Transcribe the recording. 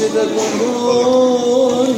Kişide bulur